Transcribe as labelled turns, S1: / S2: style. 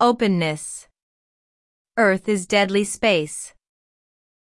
S1: Openness. Earth is deadly space.